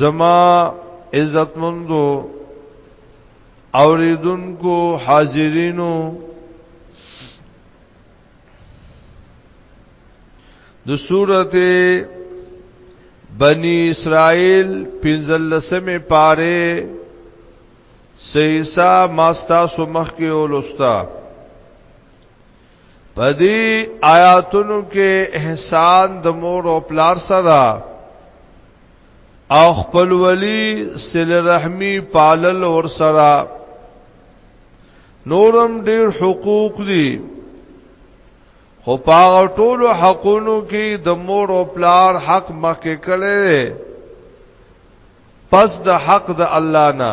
زما عزت مندو اوریدونکو حاضرینو د سورته بنی اسرائیل پنځلسمه پاره سیسا ماستا سمخ کې اولستا پدی آیاتونو کې احسان د مور او پلار سره او خپل ولی سل رحمی پالل اور سره نورم ډیر حقوق دي خو پاغه ټولو حقونو کې د مور او پلار حق مکه کړي پس د حق د الله نه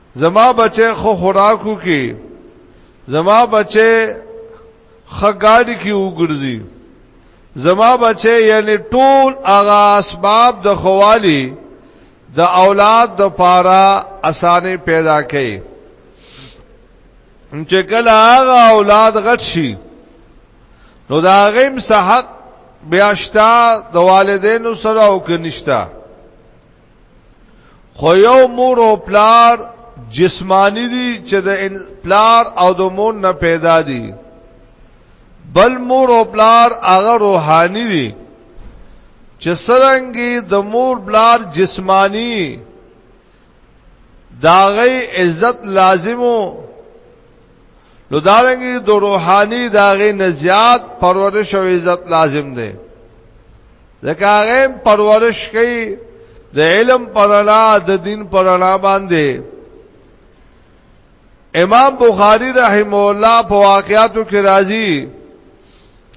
زما بچه خو خوراکو کې زما بچه خګاډي کې وګرځي زما بچه یعنی ټول هغه اسباب د خوالي د اولاد د پاره اسانه پیدا کړي چې کله هغه اولاد غټ شي نو دا غیم صحت بیاشتا د والدینو سره او کنيشتا خو یو مور او پلار جسمانی دي چې د پلار او د مور نه پیدا دي بل مور او پلار هغه روحاني دي چې سرنګي د مور بلار جسمانی داغی عزت لازمو نو دارنګي د روحاني داغی نزيات پرورش او عزت لازم دی ځکه هغه پرورش کوي د علم پرانا د دین پرانا باندې امام بخاری رحم الله په واقعاتو کې راځي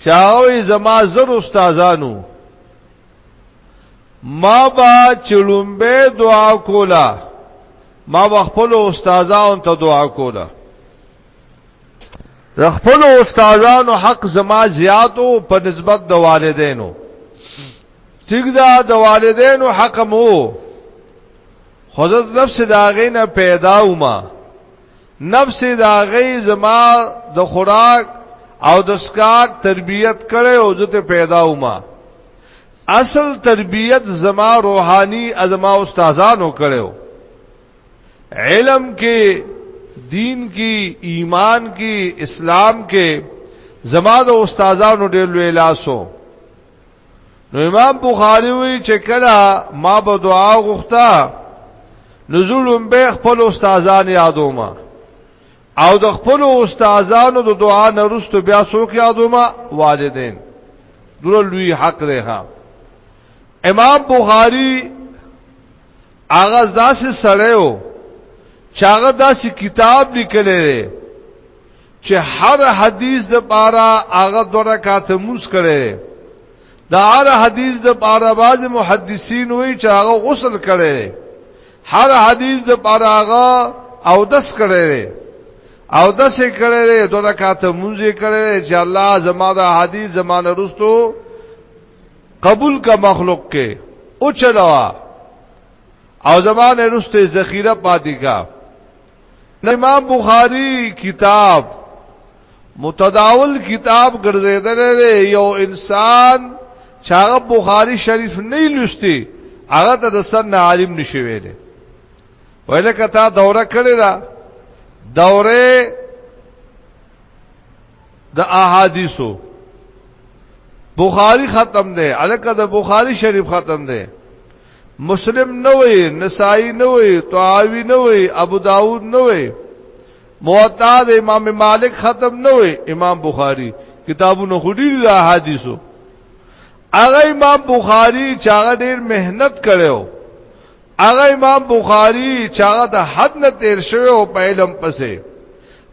چاوي زما زر استادانو ما با چلومبه دعا کولا ما خپل استادانو ته دعا کولا خپل استادانو حق زما زیاتو په نسبت د والدینو ټیک دا د والدینو حق مو خودت نفس دا غینه پیدا وما نفس دا غی زما د خوراک او د سکاک تربیت کړي او زته پیدا وما اصل تربیت زما روحانی ازما استادانو کړو علم کې دین کې ایمان کې اسلام کې زما د استادانو ډېر لوی لاسو نو امام بخاری وی چې کله ما به دعا غوښته نزولم به خپل استادان یادوم او د خپل استادانو د دعا نه رسټو بیا څوک یادوم والدین دغه لوی حق دی ها امام بخاری هغه داسې سړی و چې هغه داسې کتاب لیکلی دی چې هر حدیث د پاره هغه دوه رکعاته مونږ کړي د هر حدیث د پاره باز محدثین وایي چې هغه غسل کړي هر حدیث د پاره هغه او دس کړي او دس کړي دوه رکعاته مونږ کړي چې الله زما د حدیث زمانه رستو قبول کا مخلوق کې او چلوا او زمانه رسته ذخیره پاتې کا امام بخاری کتاب متداول کتاب ګرځیدل یو انسان چاغه بخاری شریف نه لوستي هغه ته د سن عالم نشي ویل ویل کته دوره کړی دا دوره د احادیثو بخاری ختم دی الکه د بخاری شریف ختم دی مسلم نه وي نسائی نه وي طاوی نه وي ابو داود نه وي موطا د امام مالک ختم نه وي امام بخاری کتابونو خوري د احادیثو هغه امام بخاری چې هغه ډیر مهنت کړو هغه امام بخاری چې هغه د حد نه تیر شوی او په علم پسې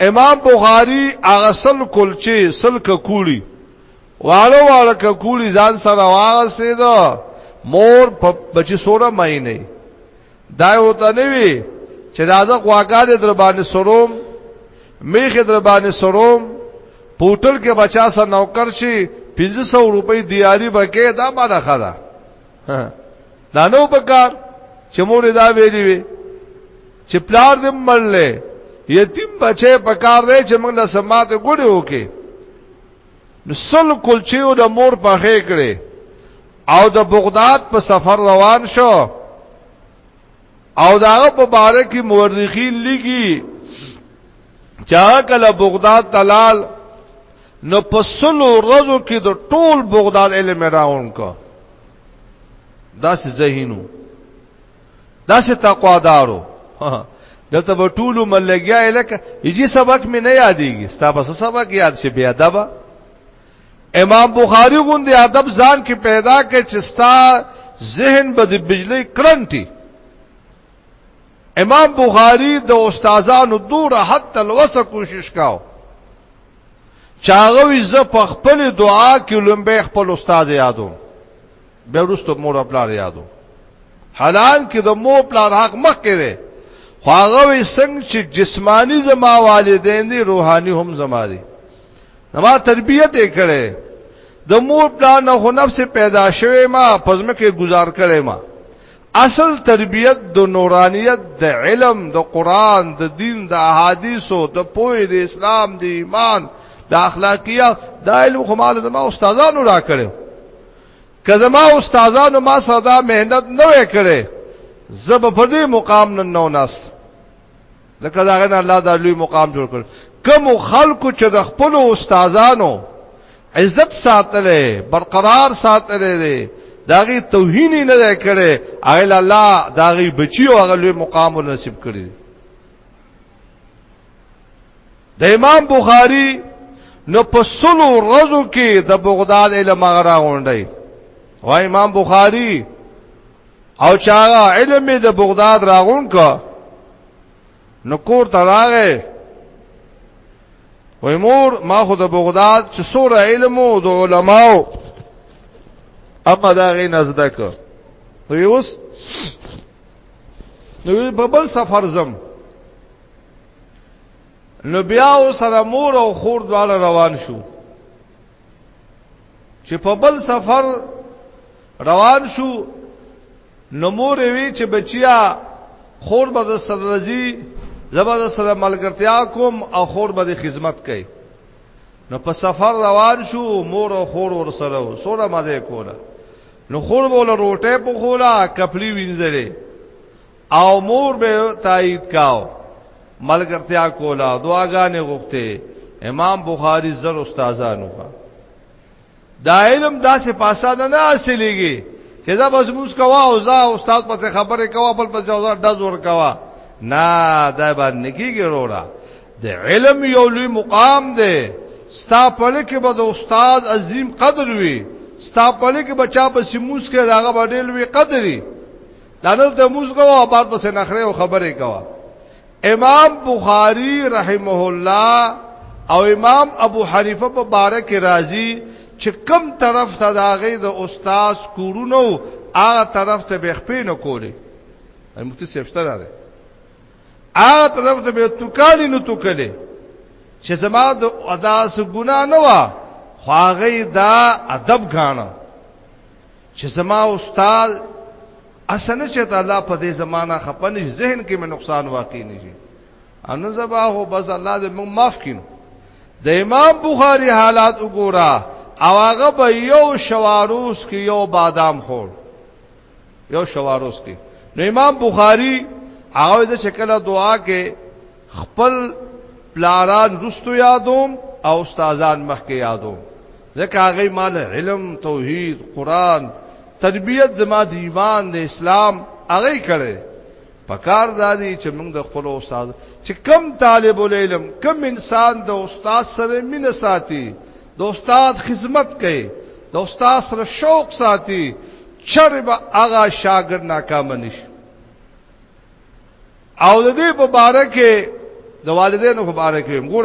امام بخاری هغه سل کلچه سل ککولی واړه واړه ککولی ځان سره واغسته دا مور په بچی سوره مې نه دا یو ته نه وی چې دازه غواګار در باندې سروم میخه در باندې سروم پوټل کې بچا سره نوکر شي 500 روپۍ دیاری بکې دا باندې خدا دا نو پکار چې مور دا ویلی وی چې پلار دې مړلې یتیم بچې په کار دی چې موږ له سماعت ګډه وکي نو سل کلچیو د مور په خې کړې او د بغداد په سفر روان شو او داغه په باره کې مورخین لګي چا کله بغداد تلال نو په سلو ورځو کې د ټول بغداد علم راون کو داسې ذهینو دا سه تقوا دارو دلته په ټولو ملګیا الکه یجی سبق مې نه یادېږي ستا بس سبق یاد شي بیا ادب امام بخاری غوندي ادب ځان کې پیدا کې چې ستا ذهن به د بجلی کرنټي امام بخاری د استادانو دوره حتی لوسه کوشش کاو چاغوي ز په خپل دعا کې لومبه خپل استاد یادو بیا وروسته مور خپل یادو حلال کې د مور خپل حق مخ کې دی خو هغه وي څنګه چې جسمانی زما والدین دي روحاني هم زما دي نما تربیت یې کړي د مور پلان نه هو نفس پیدا شوه ما پزمه کې گزار کړي ما اصل تربیت د نورانیت د علم د قران د دین د احادیثو د پوهې د اسلام د ایمان د اخلاقیات د علم خمال زما استادانو را کړو که زما استادانو ما سره دا مهنت نه وې کړې زب په دې مقام نن نو ناس ځکه دا غنه الله دا لوی مقام جوړ کړ کوم خلکو چې د خپل استادانو عزت ساتلې برقرار ساتلې داغي توهین نه دی کړي اغه الله داغي بچي او هغه لوی مقام نصیب کړی د امام بخاری نو په سلو ورځو کې د بغداد علم غرا غونډي او امام بخاری او چاغه علم د بغداد راغون کا نو کور ته راغې وای مور ما خو د بغداد چې سوره علم او د علماو اما دا غي نزده ک نو اوس نو په بل سفر زم نو بیا سره مور او خور دواړه روان شو چې په بل سفر روان شو نو مور وی چې بچیا خور به سره رضی زبر سره ملګرتیا کوم او خور به خدمت کوي نو په سفر روان شو مور او خور ور سره سوره مزه کوله نو خور بوله روټه په خولا کپلی وینځلې او مور به تایید کاو ملګرتیا کولا دعاګانې غوښته امام بخاری زر استادانو کا دا علم داسې پاسا نه حاصلېږي چې دا بس موږ کوا او زا استاد پسې خبره کوا بل پسې او زا دز ور کوا نه دا باندې کیږي وروړه د علم یو لوی مقام دی ستا په لکه به د استاد عظیم قدر وي ستا په لکه بچا په سیموس کې داغه باندې لوی قدر وي دانل ته موږ کوو او بعد پس نخره او خبره کوو امام بخاری رحمه الله او امام ابو حنیفه په باره کې راځي چې کم طرف ته داغه د استاد کورونو هغه طرف ته به خپې نه کولې مفتی سیفسر راځي هغه طرف ته به توکالی نه توکلې چې زما د ادا سه ګنا نه و خواغې دا ادب غاڼه چې زما استاد اسنه چې ته الله په دې زمانہ خپنې ذهن کې مې نقصان واقع نه شي ان زبا هو بس الله دې موږ معاف کینو د امام بخاری حالات وګوره او هغه به یو شواروس کې یو بادام خور یو شواروس کې نو امام بخاری هغه د شکل دعا کې خپل پلاران رستو یادوم او استادان مخ کې یادوم ځکه هغه مال علم توحید قران تربیت زما د ایمان د اسلام هغه کړي پکار دادی چې موږ د خپل استاد چې کم طالب العلم کم انسان د استاد سره مینه ساتي د استاد خدمت کوي د استاد سره شوق ساتي چربه هغه شاګرد ناکام نشي او د دې په باره کې د والدینو په باره کې موږ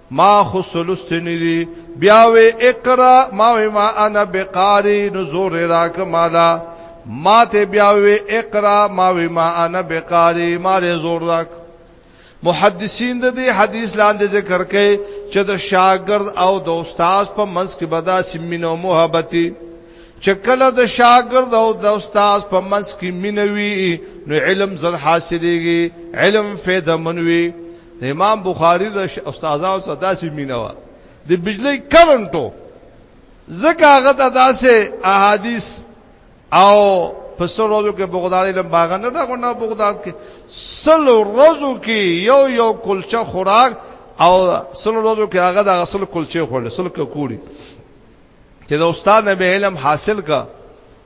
ما خو سلستنی دی بیا وی اقرا ما وی ما انا بقاری نزور راک مالا ما ته بیا وی اقرا ما وی ما انا بقاری ما له زور راک محدثین د دې حدیث لاندې ذکر کړي چې د شاګرد او د استاد په منځ کې بدا سیمینو محبتي چې کله د شاګرد او د استاد په منځ کې مینوي نو علم زر حاصلېږي علم فایده منوي امام بخاری د استادانو سره داسې مینه و د بجلی کرنټو زکه هغه ته داسې احادیث او په سر ورځو کې بغدادي لم باغ نه دا غوڼه بغداد کې سل ورځو کې یو یو کلچه خوراک او سل ورځو کې هغه د اصل کلچه خوړل سل کوړي چې د استاد نه به علم حاصل کا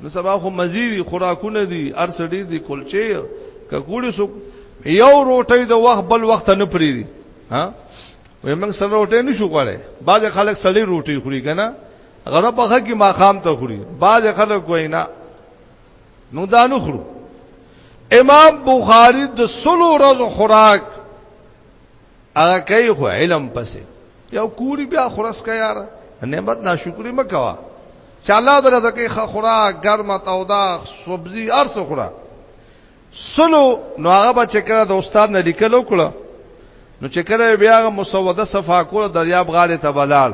نو سبا خو مزيدي خوراکونه دي ارسډي دي کلچې ککوړي سو یو روټي د وخت بل وخت نه پری دي ها وې موږ سره روټي نشو غواړي بعض خلک سړی روټي خوري کنه غره په خکه ما خام ته خوري بعض خلک کوي نه نو دا نه خورو امام بخاری د سلو روز خوراک هغه کوي خو علم پسې یو کوری بیا خرس کا یار نعمت ناشکری مکوا چاله دره زکه خورا ګرمه تودا سبزی ارس خورا سلو نو هغه به چکر د استاد نه لیکلو کړه نو چکر بیا مسوده صفه کول دریاب غاړه ته بلال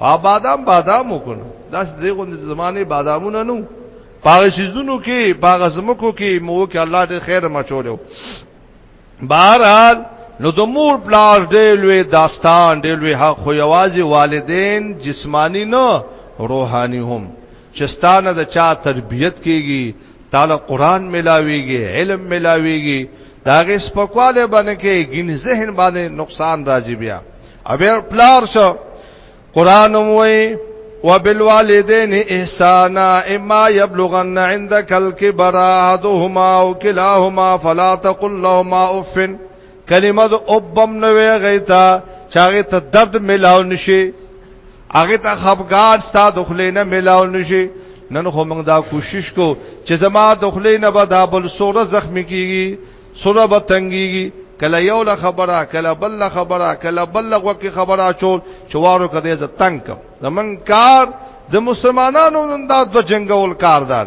او بادام بادام وکړو دا دغه زمانه بادامونه نو پاغه سيزونو کې پاغه زمکو کې مو کې الله دې خیر مچولو بهرحال نو د مور پلاس ډېر لوی داستان ډېر لوی حق خو یوازې والدین جسمانی نه روحانی هم چستانه د چا تربیت کیږي تعالی قران ملاويږي علم ملاويږي داغه سپکواله باندې کې ګین ذهن باندې نقصان راځي بیا ابه پلار شو قران موي وبالوالدين احسانا اما يبلغن عندك الكبر احدهما او كلاهما فلا تقل لهما اف کلمه د اوبم نوې غیتا چاغه ته درد ملاو نشي هغه ته خپګان ستا دخلینه ملاو نشي نن خو موږ دا کوشش کو چې زما دخلینه به دا بل سوره زخمی کیږي سوره به تنګيږي کله یو له خبره کله بل له خبره کله بل له وکی خبره چول چوارو کده ز تنگ کم زمون کار د مسلمانانو دا د جنگول کار دار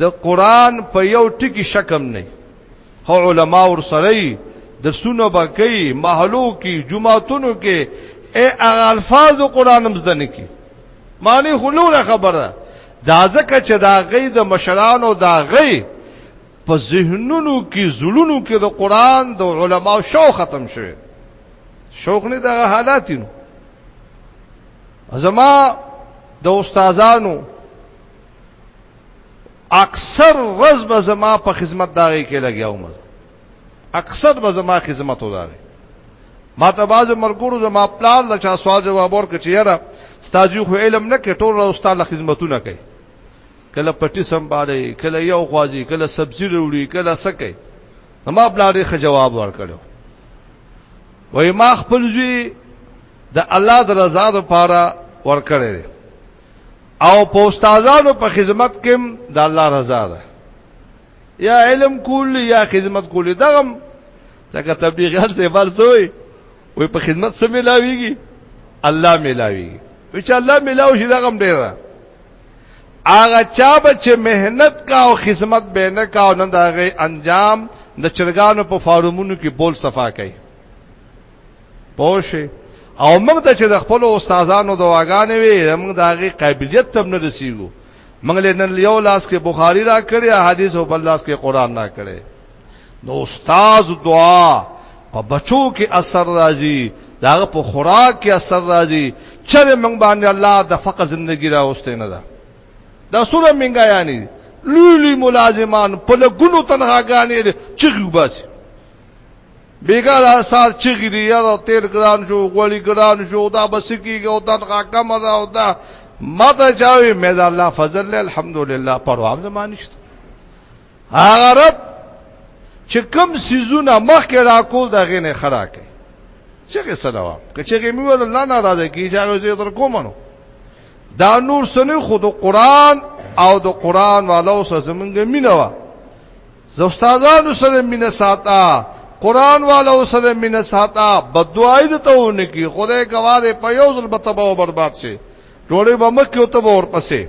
د قران په یو ټکی شکم نه خو علما ور سره د سونو بکې محلو کې جمعاتونو کې اے الفاظ قران مزدنه کې معنی خلوله خبره دا ځکه چې دا غي د مشرانو دا غي په ذهنونو کې زړونو کې د قران د علماو شوق ختم شوه شوق نه دغه حالاتینو زما د استادانو اکثر ورځ به زما په خدمت داغي کې لګیا وم اکثر به زما خدمت وداغي ما ته باز مرګورو زما پلان لا چا سوال جواب ورکړ چې یاره ستاسو خو علم نه کې ټول استاد خدمتونه کوي کله پټي سمبالي کله یو غوازي کله سبزی وروړي کله سکه ما بلاره خ جواب ورکړو وای ما خپل زوی د الله د رضا لپاره ورکړی او په استادانو په خدمت کې د الله رضا ده یا علم کول یا خدمت کول دغم ځکه تبلیغ هر څه بل څوی وي په خدمت سره ملاويږي الله ملاويږي وچ الله ملاو شي دغم ډیر هغه چا به چې مهنت کا او خدمت به نه کا او نن دغه انجام د چرګانو په فارمونو کې بول صفا کوي پوښي او موږ ته چې د خپل استادانو دواګانې وي موږ د هغه قابلیت تم نه رسیدو موږ له نن یو لاس کې بخاری را کړی حدیث او بل لاس کې قران را کړی نو استاد دعا په بچو کې اثر راځي داغه په خوراک کې اثر راځي چې موږ باندې الله د فقر ژوندۍ راوستي نه ده دا سوره منګا یعنی لوی لوی ملازمان په لګونو تنهاګانې چغي وباسي بیګا دا سار چغی دی یاره تیل ګران شو غوړی ګران شو دا بس کیږي او دا کم دا او دا ماته چاوي مې دا الله فضل له الحمدلله پروا زما نشته هغه رب چې کم سيزونه مخ کې راکول دا غینه خراکه چغه سلام که چغه مې ول الله ناراضه کی چې هغه زه تر کوم نو دا نور سنه خود قرآن او د قرآن والو سره زمونږ مینه وا زه استادانو سره مینه ساته قران والو سره مینه ساته بدوای د تهونه کی خدای گواهه په یو ځل بتبا او برباد شي ټوله به مکه او تبا اور پسې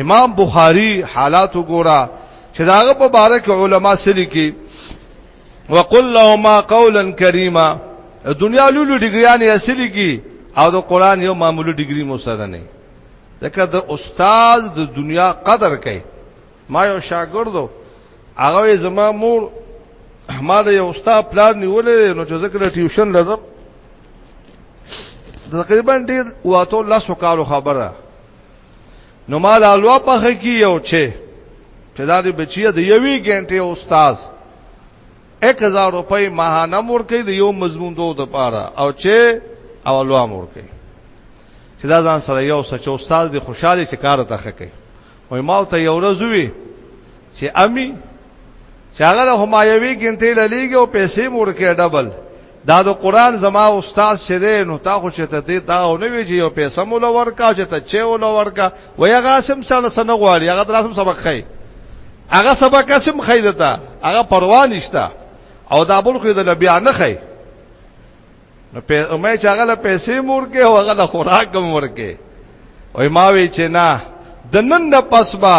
امام بخاری حالات وګوره چې داغه په باره کې علما سره کی وقل لهما قولا کریما دنیا لولو ډیګریان یې اصلي کی او د قران یو معمولی ډیګری مو سره نه ځکه د استاد د دنیا قدر کوي ما یو شاګردو هغه زما مور ما د یو استاد پلان نیولې نو چې ذکر ټیوشن لازم تقریبا ډیر واته لاسو کارو خبره نو مال الوا پخې کیو چې چې دا دی بچی د یوې غنټې استاد 1000 روپۍ ماهانه مور کوي د یو مضمون دوه د پاره او چې اولوا مور کوي چې دا ځان سره یو سچ استاد دی خوشاله چې کار ته خکې وای ما ته یو ورځ وی چې امي چې هغه له همایوي ګنټې للیږي او پیسې مور کې ډبل دا د قران زما استاد شری نو تا خو چې ته دې دا او نه وی چې یو پیسې مول ورکا چې ته چې ول ورکا وای هغه سم څنګه سنغ والی هغه دراسم سبق خي هغه سبق قسم خي دتا هغه پروا نشتا او دا بل خو د لبیا نه خي نو په مې چې هغه له پیسې مور کې او هغه له خوراک مور کې وای ما وی چې نه د نن د پسبا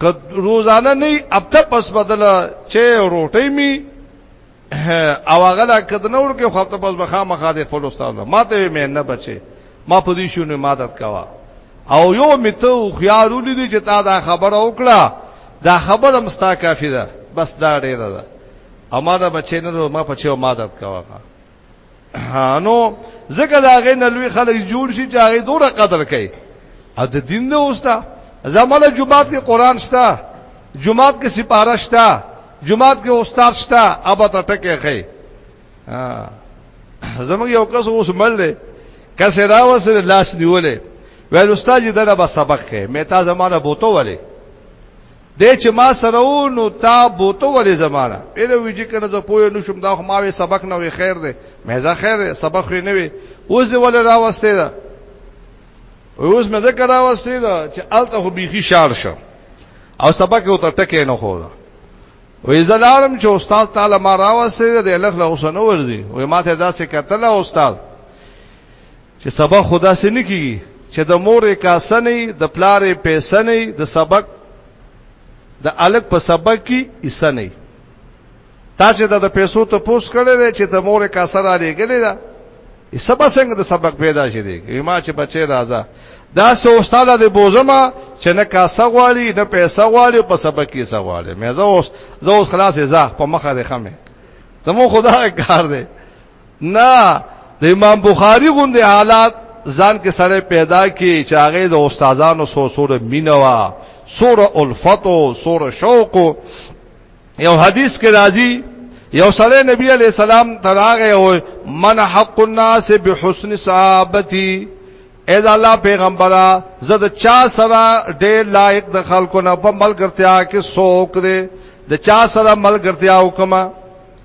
که روزانه نه اپته پس بدل چې روټي می او هغه لا کده نور کې خپل پس بخا مخه د خپل استاد ما ته مې نه بچي ما په دې شونه مادت کوا او یو میته خيارو لیدي چې تا دا خبره وکړه دا خبره مستا کافی ده بس دا ډیره ده اما دا بچی نه رو ما پچیو ما دات کوا نو زګه دا غې نه لوی خلک جوړ شي چې هغه دوره قدر کوي ا د دین نه اوستا زماله جمعات کې قران شتا جمعات کې سپاره شتا جمعات کې استاد شتا ابا ته ټکه خې زموږ یو کس اوس مل دی کسه دا وسره لاس نیولې ویل استاد دې دا به سبق کې مې تا زمانه بوته ولې دی چې ما سره و نو تا بوته ولې زمانه پیله وی چې کنه زه پوه نه شم دا خو ما وی سبق نه وی خیر دی مې زه خیر دی سبق خو نه وی اوس دی ولې راوستې ده اوس مې ذکر راوستې ده چې الته خو بيخي شار شو او سبق یې تر ټکه نه خو ده وې زلالم چې استاد تعالی ما راوستې ده د لخ له اوسنو ورزي وې ما ته داسې کتل استاد چې سبق خدا سي نه کیږي چې د مور کاسه نه د پلار پیسې نه د سبق د الګ په سبق کې ایسه نه تا چې د پیسو ته پوس کړی دی چې د مور کاسه را لګلې ده ایسه به څنګه د سبق پیدا شي دی ما چې بچي راځه دا سه استاد د بوزما چې نه کاسه غواړي نه پیسې غواړي په سبق کې څه غواړي مې زه اوس زه اوس خلاصې زه په مخه ده خمه زمو خدای کار دی نه د امام بخاری غوندې حالات ځان کې سره پیدا کی چې هغه د استادانو سو سوره مینوا سوره الفتو سوره شوق یو حدیث کې راځي یو سره نبی علی السلام تراغه او من حق الناس بحسن صحابتی اذا الله پیغمبره زد چا سره ډېر لایق د خلکو نه په ملګرتیا کې سوک دې د چا سره ملګرتیا وکما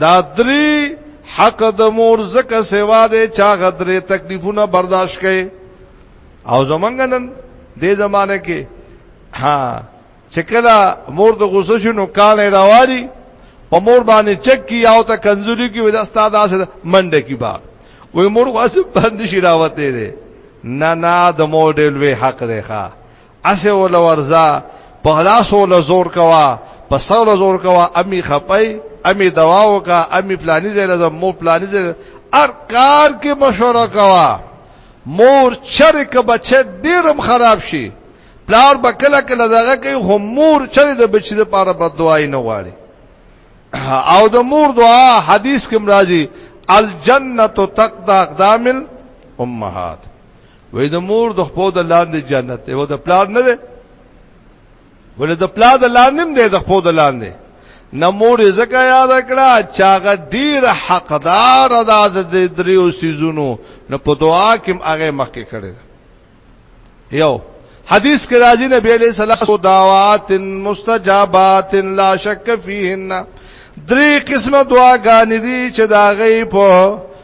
دا درې حق د مور زکه سیوا دې چا غدرې تکلیفونه برداشت کړي او زمونږ نن دې زمانه کې ها چکلا مور د غوسه شنو کال راواري په مور باندې چک کی او ته کنزوري کی ودا استاد اسه منډه کی با وې مور واسه باندې شي راوته دې نه نه د مور ډېر وی حق دی ښا اسه ول ورزا په غلاس ول زور کوا په سول زور کوا امي خپي امي دوا وکا امي پلاني زره زم مو پلاني زره ار کار کې مشوره کوا مور چرک بچه ډیرم خراب شي پلار به کله کله دغه کوي هم مور چرې د بچی لپاره بد دعای نه غواړي او د مور دعا حدیث کې مرাজি الجنه تقدا اقدام الامهات وې د مور د خپو د لاندې جنت دی او د پلار نه دی ولې د پلار د لاندې هم دی د خپو د لاندې نه مور یې زکه یاد کړه چې هغه ډیر حقدار ادا د دریو سيزونو نه په دعا کې هغه مخکې کړی یو حدیث کې راځي نبی عليه السلام دعوات مستجابات لا شک فيهن درې قسمه دعاګانې دي چې دا غي په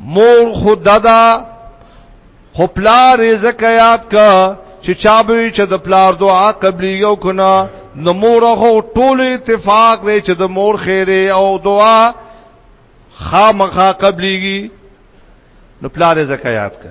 مور خدا دا خو پلار یې زکه یاد کا چې چا به چې د پلار دعا قبلي یو کنا نو مور هو ټول اتفاق دی چې د مور خیره او دعا خامخا قبليږي نو پلار یې زکه یاد کا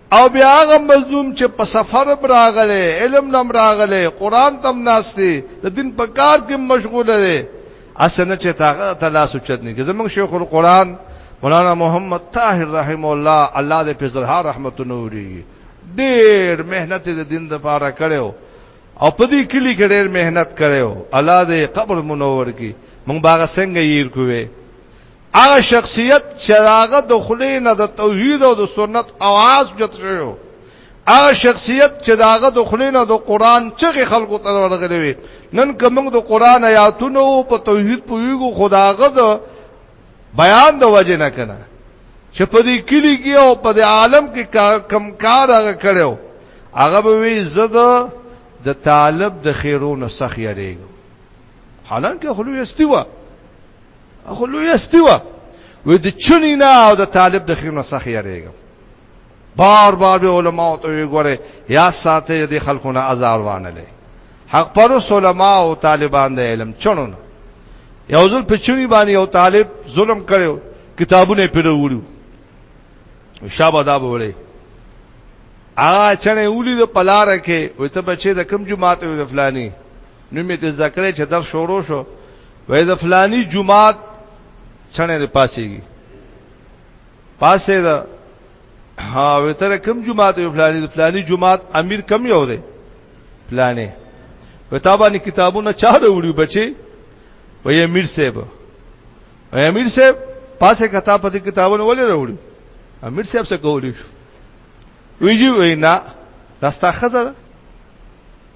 او بیا هغه مظلوم چې په سفر براغله علم نم راغله قران تم ناشتي د دین په کار کې مشغول دی اسنه چې تاغه تلاسو چتنی کې زمونږ شیخ القرآن مولانا محمد طاهر رحم الله الله دې په زړه رحمت نوري ډېر مهنت د دین د پاره کړو او په دې کلی کې ډېر مهنت کړو الله دې قبر منور کړي مونږ باغ څنګه یې کوې هغه شخصیت چې هغه د خلی نه د توحید او د سنت आवाज جوړ شوی هغه شخصیت چې داغه د خلینو د قران چغه خلکو ته ورغلې وي نن کومه د قران آیاتونو په توحید پویګو خداغه د بیان د وجه نه کنه چې په دې کلی کې او په دې عالم کې کم کار هغه کړو هغه به وی زده د طالب د خیرونو سخی ریګو حالانکه خلوی استی و خلوی استی و وې د چونی نه او د طالب د خیر نه سخی یریږم بار بار به علما ته وی ګوره یا ساته د خلکو نه ازار وانه لې حق پر علما او طالبان د علم چونو نه یو ځل په چونی باندې یو طالب ظلم کړو کتابونه پیرو وړو شابه دا بوله آ چنه اولی د پلار کې وې ته بچې د کم جماعت وې فلانی نو مې ته ذکرې چې در شروع شو وې د فلانی جمعات څنګه لري پاسيږي پاسې دا ها وې تر کوم جمعات یو فلانی د فلانی جمعات امیر کم یو دی فلانه په تابانه کتابونه چا وروړي بچي وې امیر صاحب وې امیر صاحب پاسه کتاب په کتابونه ولې وروړي امیر صاحب څه کولی ویږي وینا داستا خزه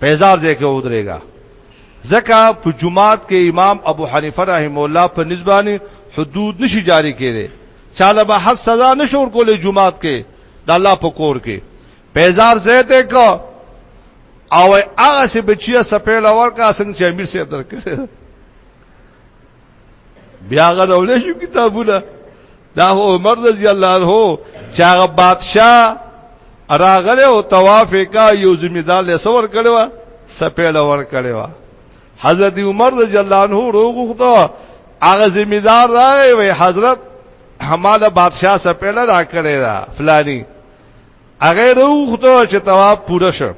پیزار دې کې ودرېګا زکه په جمعات کې امام ابو حنیفه رحم الله په نسبانی حدود نشي جاری کړي چاله به حد سزا نشور کولې جمعات کې د الله په کور کې پیزار زیته کو او هغه سه بچیا سپېل ورکا څنګه چې امیر سي درکړي بیا غوړولې شو کتابونه دا عمر رضی الله عنه چې هغه بادشاہ راغله او طواف کا یو ذمہ دار له سور کړو سپېړ ور کړو حضرت عمر رضی الله عنه روغ خدا هغه ذمہ دار راغی وی حضرت هماله بادشاہ سپېړ را کړی دا فلانی هغه روغ خدا چې طواف پوره شو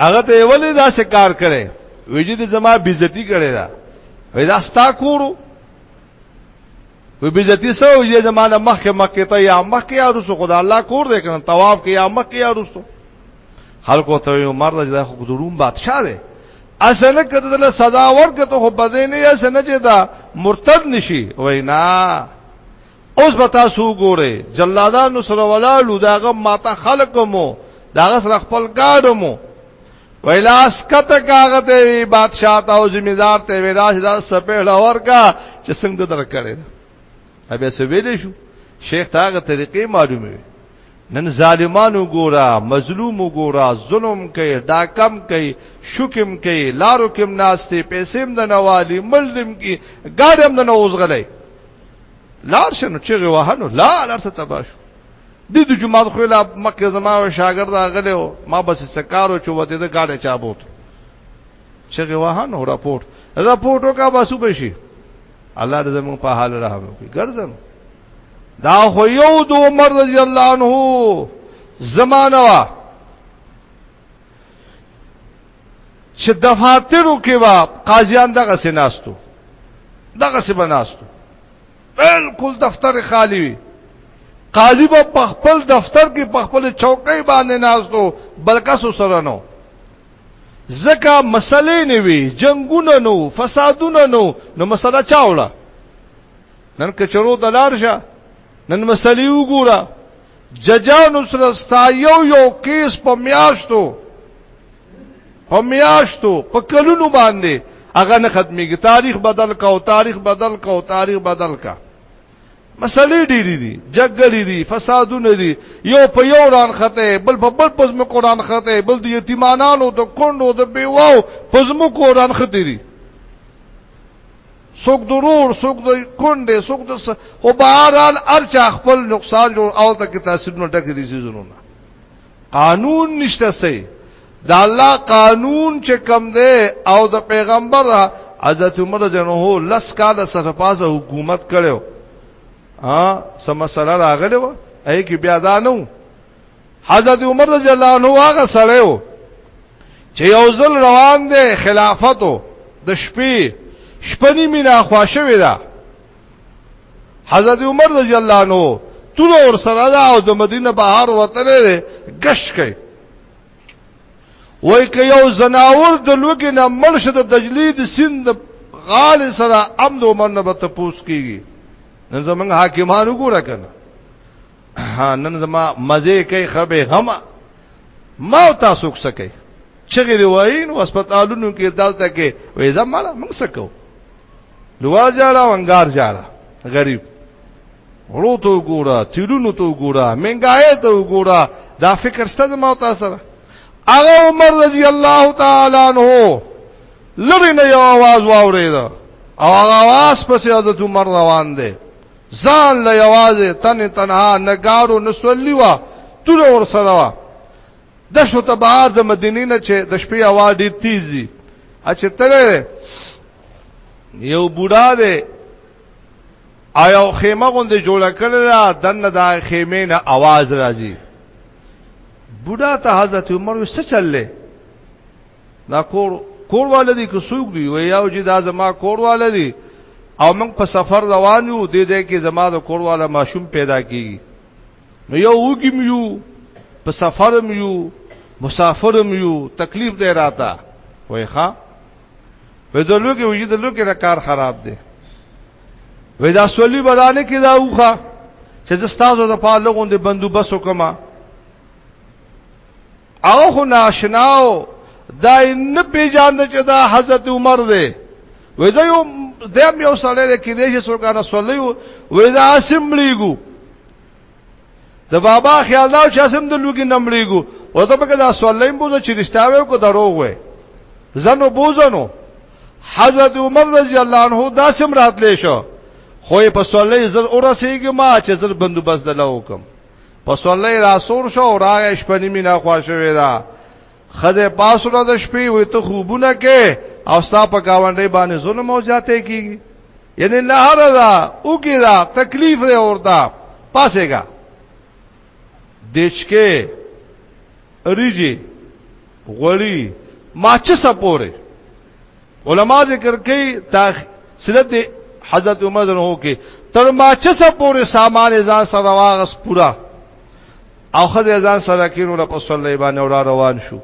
هغه ته ولې دا شکار کړي وجد زما بیزتی کړي دا وې دا ستا کورو وې بیزتی سو یې زمانه مخ کې مکه ته یا مخ کې یا رسو خدای الله کور دې کړن طواف کې یا مخ کې یا رسو خلکو ته یو مرد چې خو ګډوم بادشاہ دی اسنه کته دل سزا ورکته خو بده نه یا سنه چې دا مرتد نشي وینا اوس به تاسو ګوره جلادانو سره ولاړو داغه ماته خلقمو داغه سره خپل ګاډمو ویلاس کته کاغه ته وی بادشاہ ته او ذمہ دار ته ویلاس دا سپېړ اورګه چې څنګه درکړې ده ابه سویل شو شیخ تاغه طریقې معلومه وي نن ظالمانو ګورا مظلوم ګورا ظلم کوي دا کم کوي شکم کوي لارو کم ناشته پیسې هم د نوالي ملزم کی ګاډم د نوزغلې لار شنو چې وهنو لا لار څه تباش د دې جمعه خو لا مکه زما او شاګرد غلې او ما بس سکارو چې وته د گاډه چا بوت چې وهنو راپورټ راپورټو کا باسو بشي الله دې زموږ په حال رحم وکړي ګرځم دا خو یو دو عمر رضی الله عنه زمانہ وا چې دفاترو کې وا قاضیان دغه سناستو دغه څه بناستو بالکل دفتر خالی وي قاضي به په خپل دفتر کې په خپل چوکۍ باندې ناستو بلکاسو سره نو زکه مسلې نه وي جنگونه نو فسادونه نو نو مسله چاوله نن کچرو دلار شه نن مسلې وګوره ججانو سره ستا یو یو کیس په میاشتو په میاشتو په کلونو باندې هغه نه ختميږي تاریخ بدل کا او تاریخ بدل کا او تاریخ بدل کا مسلې ډېری دي جګړې دي فسادونه دي یو په یو ران خته بل په بل پزم قران خته بل د یتیمانانو د کندو د بیواو پزم قران خته دي څوک ضرور څوک د کونډې څوک د خو بهرال ارچا خپل نقصان جوړ او ته کې تاثیرونه ټکې دي سيزونه قانون نشته سي دا الله قانون چې کم دی او د پیغمبر حضرت عمر جنو لس کال سره پاسه حکومت کړو ها سم مسله راغله اې کې بیا دا نه حضرت عمر رضی الله عنه هغه سره و چې یو ځل روان دی خلافتو د شپې شپنی مینا خوښوي دا حضرت عمر رضی الله عنه ټول ور سره دا او د مدینه بهر وطن دی گش کوي وای که یو زناور د لوګي نه مرشه د دجلی د سیند غال سره امن او منبت پوس کیږي نن زمنګ حاکمانو ګوره کنه ها نن زما مزه کوي خبه غما ما او تاسو څخه چغې دی واین او هسپتالونو کې دالته کې وې زماله موږ سکو لوار جاړه وانګار جاړه غریب ورو ته وګوره تیرونو ته وګوره منګای ته وګوره دا فکر ستاسو ما تاسو سره هغه عمر رضی الله تعالی عنہ لری نه یو आवाज واورید او هغه आवाज پسې حضرت عمر روان دی ځان له یوازې تن تنها نګارو نسولی وا تور ور سره وا د شو ته بهر د مدینې نه چې د شپې هوا ډیر تیز دي اچې تلې یو بوډا دی آیا خیمه غوندې جوړه کړل دا دنه دا خیمه نه आवाज راځي بوډا ته حضرت عمر وسه چللې دا کور کور والدي که سوق دی وي یاو چې دا زما کور والدي او موږ په سفر روان یو د دې کې زما د کور والا ماشوم پیدا کیږي نو یو وګم یو په سفر م یو مسافر م یو تکلیف دی راته وای ښا وې د لوګي وجود لوګي را کار خراب دی وې دا سولي بدانه کې دا وخه چې زستازو د پاله غوندې بندوبس وکما هغه خو ناشناو دا نه پیژاند چې دا حضرت عمر دی وې زه یو دیم یو سړی دی کې دې چې سرکانه صلیو وې زه اسم لیګو د بابا خیال دا چې اسم د لوګي نمړېګو او دا پکې دا صلیم بوزه چې رښتاوي کو دروغ وې زنو بوزنو حضرت عمر رضی الله عنه دا سم راتلې شو خو په صلی زر اورسېګما چې زر بندوبست دلو کوم په صلی راسور شو او راغې شپه نیمه نه خوښوي دا خزه پاسره د شپې وي ته خوبونه کې او ستا په گاونډي باندې ظلم او زیاته کیږي یعنی نه هر دا او کې دا تکلیف دی اورتا پاسېګا دیچکه ریجی غوړی ماچ سپوره علما ذکر کوي تا سیدت حضرت عمر جنو کې تر ما چې سب پورې سامان ځان سره واغس پورا او خدای ځان سره کینو له پسول له باندې اور روان شو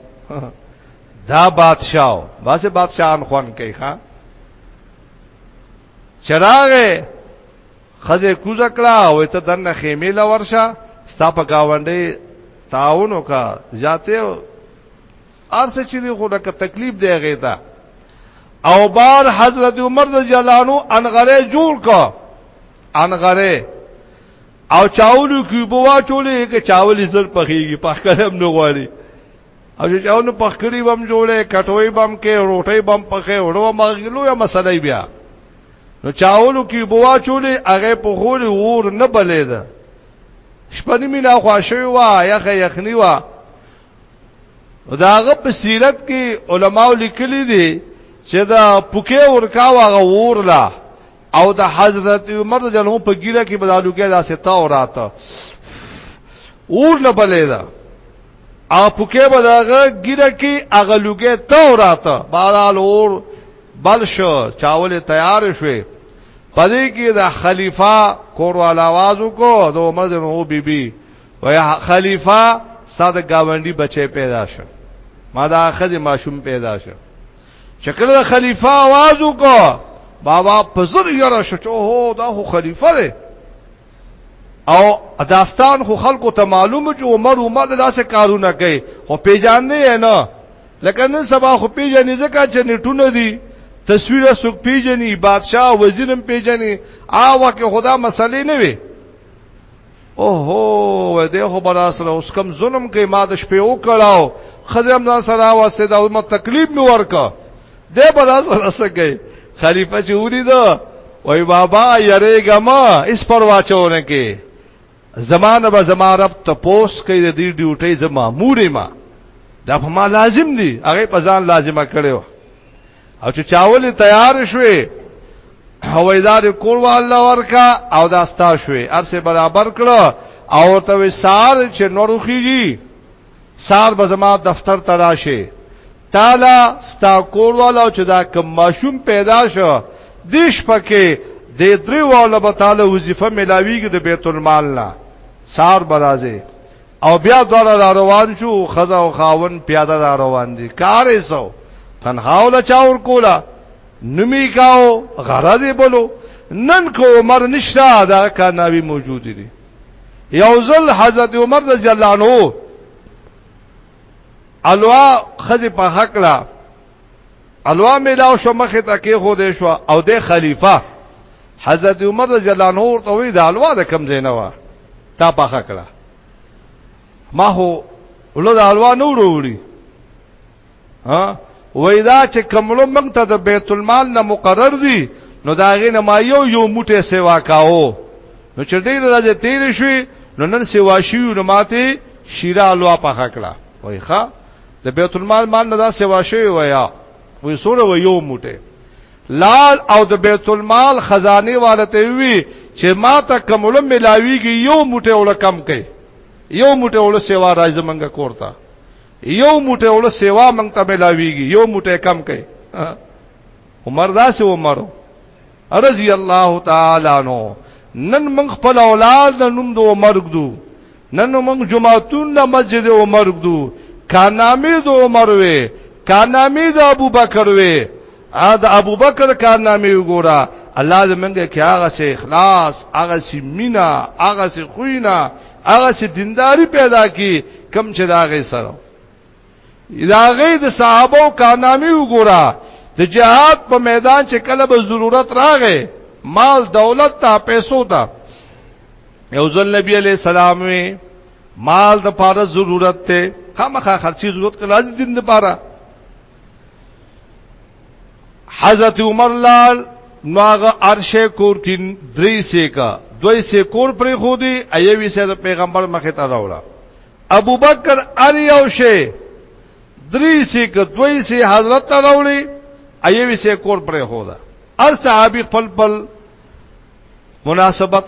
دا بادشاہ واسه بادشاہان خوان کوي ښا چراغ خزه کوز کړه او ته دنه خیمه لا ورشه ستا په گاونډي تعاون وکا ذاته ارسه چې دی خو دک تکلیف دی غیتا او بار حضرت عمر رضی الله عنه انغره جوړ کا انغره او چاولو کی بوا چولې کې چاولې زر پخېږي پخ کلم نه غواړي او چې چاونو پخ کړی بم جوړې کټوي بم کې روټي بم پخې وړو مغلو یا مسلې بیا نو چاولو کی بوا چولې هغه په خور ور نه بلې ده شپنی مینا خواشوي وا یخه یخنی وا داغه په سیرت کې علماو لیکلي دي چې دا پوکې ورکاوه غور لا او د حضرت عمر جنو په ګیره کې بدالو کې داسې تا او راته اور نه بلې دا او پوکې بداغه ګیره کې اغه لوګې تا او راته بارال اور بل شو چاول تیار شوه پدې کې د خلیفہ کور والا आवाज وکړو د عمر جنو بیبي بی وای خلیفہ ساده گاونډي بچي پیدا شو ما دا خځه ماشوم پیدا شو چکر دا خلیفہ आवाज وکړه بابا پزر یره شو چې هو دا خو خلیفہ دی او داستان خو خلکو ته معلومه چې عمر عمر داسې کارونه کوي خو پیجان نه نه لکه نن سبا خو پیجنې ځکه چې نټونه دي تصویره سوک پیجنې بادشاه وزیرم پیجنې آوا کې خدا مسلې نه وي اوهو و دې خو بلا سره اوس کم ظلم کې ما د شپې وکړاو خزم ځان سره واسه د عمر تکلیف مې ورکا دې بلا سره سګي خلیفہ چې وری دا وای بابا یریګه ما اس پر واچونه کې زمانه به زما رب ته پوس کې د دې ډیوټي زما مورې ما دا په ما لازم دي هغه په ځان لازمه کړو او چې چاول تیار شوي هویدار کول والله ورکا او داستا شوي ارسه برابر کړو او ته وسار چې نوروخیږي سار به زما دفتر ته راشي تعالی ستا کول والو چې دا کم ماشوم پیدا شو دیش پکې د درې والو به تعالی وظیفه ملاویږي د بیت المال نه سار برازه او بیا دواړه را روان شو خزا او خاون پیاده را روان دي کار یې سو تنها ولا چاور کولا نمی کاو غرض بولو نن کو عمر نشتا دا کاناوی موجود دي یو ځل حضرت عمر رضی الله عنه الوا خزه په حق لا الوا ملاو شو مخه ته کې خو دې شو او د خلیفہ حضرت عمر رضی الله عنه ورته وی دا الوا د کم زینه وا تا پخه کړه ما هو ولود الوا نو وروړي ها وای دا چې کملو موږ ته د بیت المال نه مقرر دي نو دا غینه ما یو یو موټه سیوا کاو نو چې ډیر راځي تیر شوي نو نن سیوا شي نو ماته شیرا الوا پخه کړه وای ښا د بیت المال مال نه دا سوا شوی ویا وې سوره و یو موټه لال او د بیت المال خزانه والته وی چې ما ته کومل ملاویږي یو موټه ول کم کړي یو موټه ول سیوا راځي منګه کوړتا یو موټه ول سیوا منګ ته ملاویږي یو موټه کم کړي عمر داسې عمرو رضی الله تعالی عنہ نن من خپل اولاد د نوم د عمر ګدو نن من جمعتون د مسجد عمر ګدو کارنامې د عمر وې کارنامې د ابوبکر وې ا د ابوبکر کارنامې وګوره الله دې منګه کې هغه سه اخلاص هغه سه مینا هغه سه خوینا هغه سه دینداری پیدا کی کم چې داغه سره دا غي د صحابه او کارنامي وګوره د جهاد په میدان چې کله به ضرورت راغې مال دولت ته پیسو ته یو ځل نبی علی سلام وی مال د پاره ضرورت ته خامخا خرچي ضرورت کله د دین د پاره حضرت عمر لال نواغه عرشه کور کې درې سیکا دوی سیکور پر خو دی ایوي سره پیغمبر مخه ته راوړه ابو بکر ار یو شی دری سی که دوی سی حضرت ته راوړي ایوي سی کور پرې هو دا ار صحابي خپل خپل مناسبت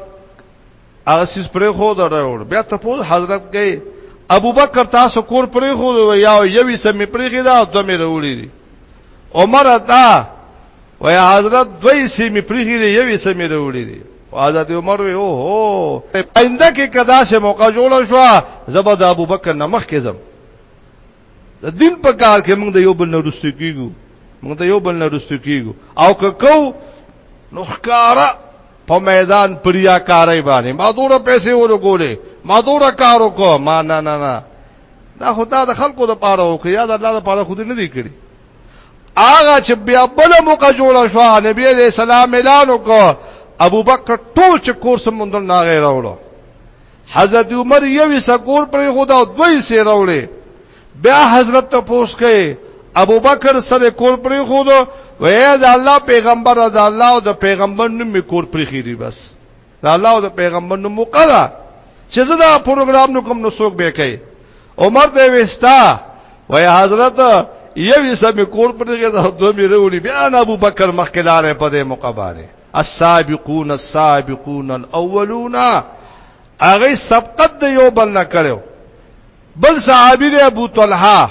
هغه سیس پرې خو دا راوړ بیا ته پوز حضرت گئی ابو بکر تاسو کور پرې خو یا یوي سم پرې خدا دوه مې راوړي عمر اتا وای حضرت دوی سیمې پریخي دی یوې سیمې وروړي دي حضرت عمر وی او هو پاینده کې کدا سه موقع جوړ شو زبر د ابوبکر نمخ کې زم د دین په کار کې موږ د یو بل نه رسټو کیګو موږ د یو بل نه رسټو کیګو او که کو نو ښکارا په میدان پریا کارای باندې ما دوره پیسې ورګولې ما دوره کار وکړ ما نه نه نه دا خدای د خلکو د پاره وکړ یا د الله د پاره خود نه دی کړی هغه چې بیا بل موقع جوړ شو نبی عليه السلام اعلان وکړ ابو بکر ټول چې کور سمندر نه غیر راوړو حضرت عمر یوې سکور پر خدا دوی سي راوړي بیا حضرت ته پوښ کړي ابو بکر سره کور پر خدا وې دا الله پیغمبر دا الله او د پیغمبر نوم کور پر خيري بس د الله او د پیغمبر نو موقع ده چې زه دا پروګرام نو کوم نو څوک به کوي عمر دی وستا وای حضرت یو یې سم کور پر دغه دوه میره ونی بیا نه ابو بکر مخکلاره په دې موقع باندې السابقون السابقون الاولون هغه سبقت د یو بل نه کړو بل صحابي دی ابو طلحه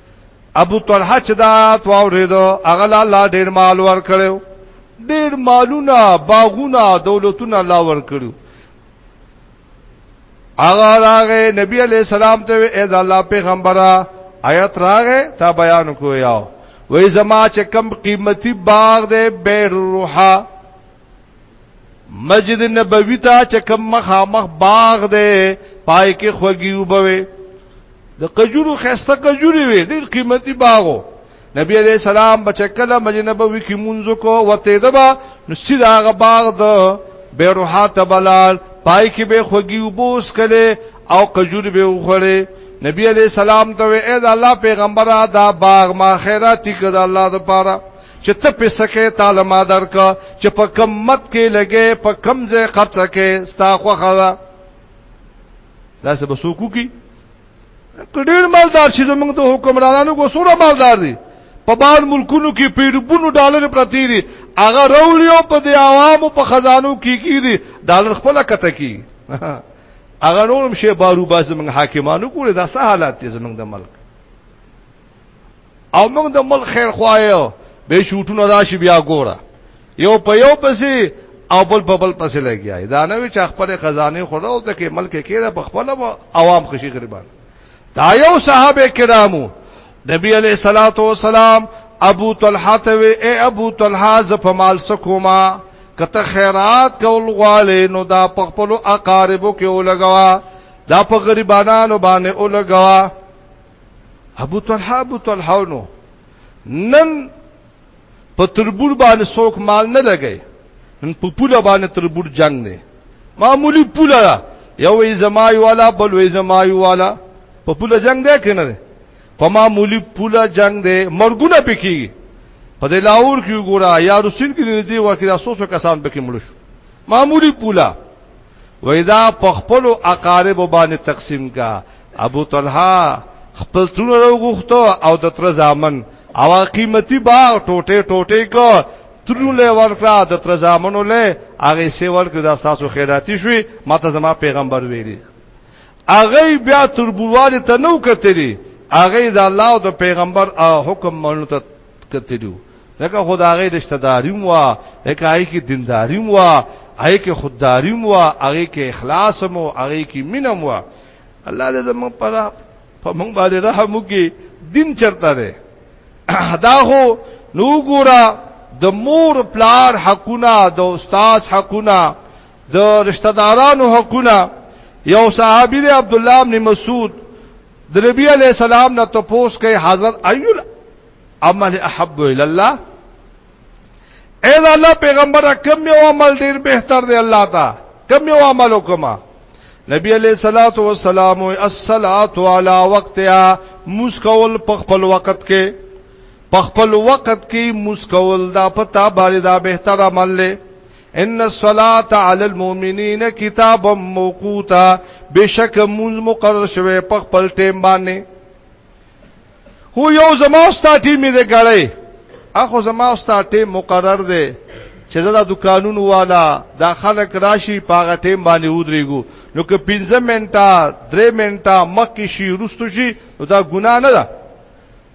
ابو طلحه چې دا آیات واورېدو هغه لا الله ډیر مال ورکړو ډیر مالونه باغونه دولتونه الله ورکړو هغه راغې نبی علی السلام ته اے د الله پیغمبره آیات راغې تا بیان کویاو وې زما چې کم قیمتي باغ دې بیر روحا مسجد نبوی ته چې کوم مخامخ باغ دی پای کې خوږی وبوي د قجورو خسته قجوري وي ډېر قیمتي باغو نبی علیہ السلام بچ کله مسجد نبوی کې مونږ کو وته دبا نو سید هغه باغ د بیروحا تبلال پای کې به خوږی وبوس کله او قجور به وخړي نبی علیہ السلام ته اے د الله پیغمبره دا باغ ما خیرات کړه الله د پاره چې ته پیسکه تعالی ما درک چې په کم مت کې لګې په کم ځای خرڅ کې ستا خوخه دا دا څه بسوکو کی کډیر مالدار شي زمونږ د حکمرانانو کو سوره مالدار دي په بار ملکونو کې پیډبونو ډالر پرتی دي هغه رولیو په د عوامو په خزانو کې کی دي ډالر خپل کته کی هغه نورم شی بارو باز موږ حاکمانو کوله دا سه حالات دي زمونږ د ملک او موږ د ملک خیر خوایو به شوټونه راشي بیا ګوره یو په یو پسې او بل په بل پسې لګیای دا نه وی چې خپل خزانه خورو د کې ملک کېره په خپل عوام خوشي غریبان دا یو صحابه کرامو نبی علیہ الصلات والسلام ابو طلحه ته وی اے ابو طلحه ز په مال سکوما کته خیرات کول غواله نو دا په خپل اقاربو کې ولګوا دا په غریبانو باندې ولګوا ابو طلحه ابو طلحه نو نن په تربور باندې څوک مال نه لګي نن په پوله باندې تربور جنگ دی معمولی پوله ده یو ای زمای والا بل وی زمای والا په پوله جنگ دی کنه ده په معمولی پوله جنگ دی مرګونه پکې په د لاور کې ګورا یا روسین کې نه دی ورکه تاسو کسان پکې مړ شو معمولی پوله وېدا په خپل اقارب باندې تقسیم کا ابو طلحه خپل تونه وغوښتو او د تر ځامن او قیمتي باغ ټوټه ټوټه کو ترو له ورکړه د تر ځامنو له هغه سی ورکړه د تاسو خیراتی شوي ماته زما پیغمبر ویلي هغه بیا تربوالي ته نو کتلی هغه د الله او د پیغمبر حکم منلو ته کتلو لکه خدای رشتہ داریم وا لکه هغه کې دینداریم وا هغه کې خودداریم وا هغه کې اخلاص مو هغه کې مینم وا الله دې زموږ پر په موږ باندې رحم وکي دین چرته ده دا هو نو ګورا د مور پلار حقونه د استاد حقونه د رشتہ دارانو حقونه یو صحابي دی عبد الله بن مسعود د نبی علی السلام نه تپوس کوي حضرت ایل عمل احب الى الله اے الله پیغمبر کوم یو عمل ډیر بهتر دی الله تا کوم یو عمل وکما نبی علیہ الصلات والسلام الصلات علی وقتها مسکول په خپل وخت کې په خپل وخت کې مسکول دا پتا باندې دا بهتر عمل دی ان الصلاه علی المؤمنین کتابا موقوتا بشک مونږ مقرر شوه په خپل ټیم باندې هو یو زما استاد ټیم دې غړې اخو زما استاد ټیم مقرر دی چې دا دکانونو والا دا خلک راشي پاغه ټیم باندې ودرېګو نو که 15 منټه 3 منټه مخکې شي رستو شي نو دا ګناه نه ده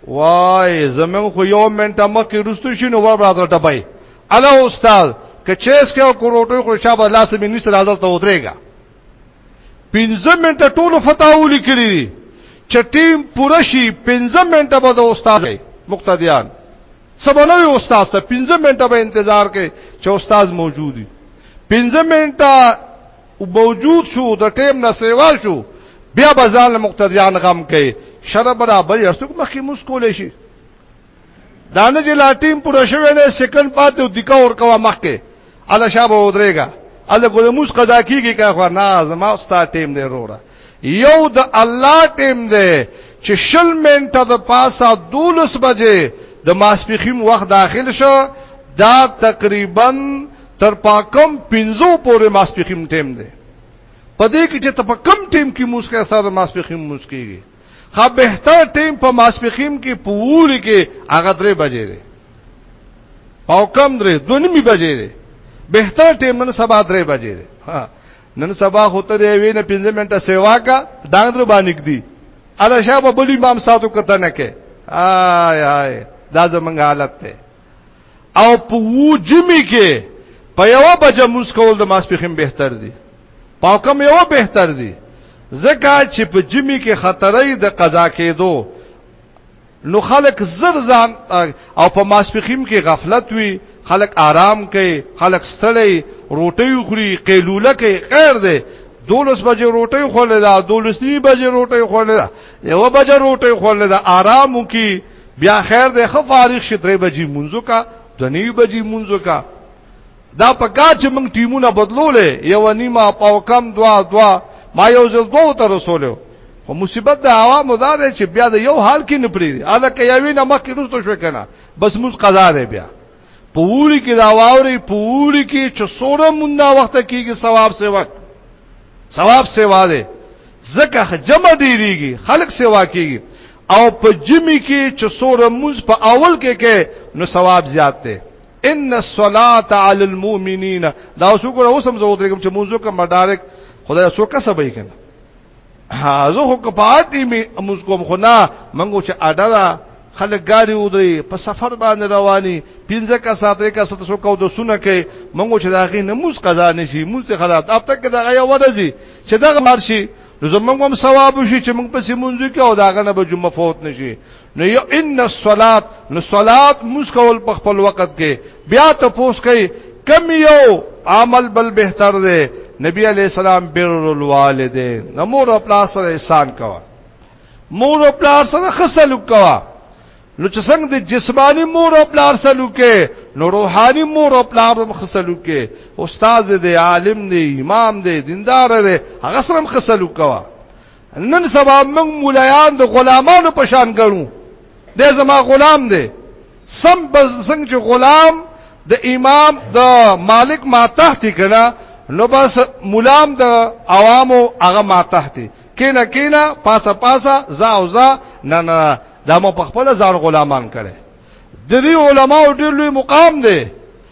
وای زمون خو یو منټه مخکې رستو شنو ور برادر ټپای الا استاد که چیس کې او کروټو خو شابه لاس مې نو سره حضرت ودرېګا پنځه منټه ټولو فتاو لیکلي چې ټیم پوره شي پنځه منټه به د استاد مقتدیان سبنوي استاد ته پنځه منټه به انتظار کې چې استاد موجودي پنځه منټه او موجود شو د ټیم نه سیوا شو بیا به ځان مقتدیان غم کوي شرع برابر یستو مخکې موس کولې شي دانه چې لا ټیم پوره شوی نه سکند پاتې او دکا ور کوا مخکې الله شابه ودرېګا الله ګل موس قضا کیږي کا خو نه زما استاد ټیم دی وروره یو د الله ټیم دی چې شل منټه د پاسه دولس بجې د ماسپخیم وخت داخل شو دا تقریبا تر پاکم 15 پورې ماسپخیم ټیم دی پدې کې چې ته په کم ټیم کې موسکه سره ماسپخیم موسکیږي خا بهتر ټیم په ماسپخیم کې پوری کې هغه درې بجې دی او کم درې دونی بجې دی بهتر ټیم نن سبا درې بجې دی ها نن سبا هوته دی وینه 15 منټه سیوا کا دانګ در باندې کدي الا شابه بل امام ساتو کته نه کې آی آی دا زمونږ حالت ته او په وجمی کې په یو بجه موس کول د ماسپخیم بهتر دی پاکم یو بهتر دی زکه چې په جمی کې خطرې د قضا کېدو نو خلق زر ځان او په ماسپخیم کې غفلت وي خلق آرام کوي خلق ستړي روټي خوري قیلوله کوي غیر دی دولس بجې روټي خورل دا دولس نی بجې روټي خورل دا یو بجې روټي خورل دا آرام کی بیا خیر دی خفارغ شي درې بجې منځو کا دنی بجې منځو کا دا په کار چې موږ ټیمونه بدلولې یو نیمه پاو کم دوا دوا ما یو ځل دوه تر رسولیو خو مصیبت د عوامو دا دی چې بیا د یو حال کې نه پریدي ادا کې یوې نه مخکې روسته شو کنه بس موږ قضا دی بیا پوری کې دا واوري پوری کې چې سوره مونږ وخت کېږي ثواب سیوا ثواب سیوا دی زکه جمع ډیریږي خلق سیوا کیږي او په جمی کې چې سوره مونږ په اول کې کې نو ثواب زیات دی ان الصلاه علی المؤمنین دا اوس وګوره اوس هم زه ودرېږم چې مونږ کوم ډایرک خدای څو کسب یې کنه ها زه خو کپاټی می موږ کوم خو نه منګو چې اډه دا خلک ګاډي ودري په سفر باندې رواني پنځه کا ساته کا ساته سو کو د سونه کې منګو چې داغه نه موږ قضا نشي موږ ته خلاف اب تک دغه یو ورځي چې دغه مارشي نو زمونږ هم ثواب شي چې موږ پسې مونږ کې او داغه نه به جمعه فوت نشي نو یو ان الصلات نو صلات مسکول په خپل وخت کې بیا ته پوس کوي کم یو عمل بل بهتر دی نبی علی السلام بر الوالدین نو مور خپل سره احسان کوا مور خپل سره خسل کوا نو چې څنګه د جسمانی مور او پلار سلو کې نو روحانی مور او پلار هم خسلو کې استاد دی عالم دی امام دی دیندار دی هغه سره هم خسلو کوا نن سبا موږ مولایان د غلامانو په شان ګڼو د زما غلام دی سم بس څنګه چې غلام د امام د مالک ما تحت کړه نو بس مولام د عوامو هغه ما تحت کینا کینا پاسا پاسا زا او زا نه نه دا مو په خپل ځان غلامان کړي د دې علماو ډېر لوی مقام دی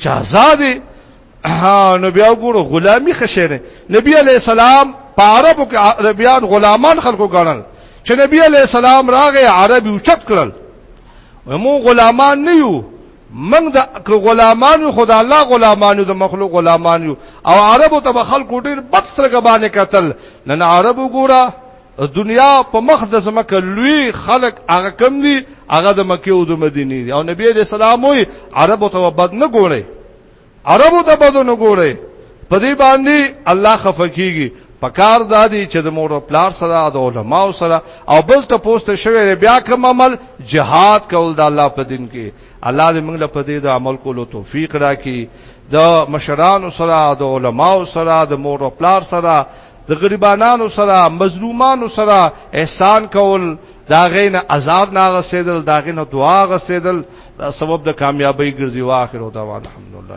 چې آزاد نو بیا ګورو غلامی خشره نبی علی السلام په عربو کې عربيان غلامان خلکو ګڼل چې نبی علی السلام راغی عرب یو چت کړل مو غلامان نه یو من د غلامانو خدا الله غلامانو د مخلوق غلامانو او عربو ته خلکو ډیر بد سره باندې قتل نن عربو ګوره دنیا په مخ د زمکه لوی خلق هغه کم دي هغه د مکه او د مدینه دي او نبی دې سلام وي عربو ته بد نه ګوري عربو ته بد نه ګوري په دې باندې الله خفقيږي پکار دادی چې د مور او پلار سره د علماو سره او بل ته پوسټ شوی بیا کوم عمل جهاد کول د الله په دین کې الله دې موږ له پدې د عمل کولو توفیق راکړي د مشرانو سره د علماو سره د مور او پلار سره د غریبانو سره مظلومانو سره احسان کول دا غین عذاب نه غسیدل دا غین دعا غسیدل دا سبب د کامیابی ګرځي واخر او دا الحمدلله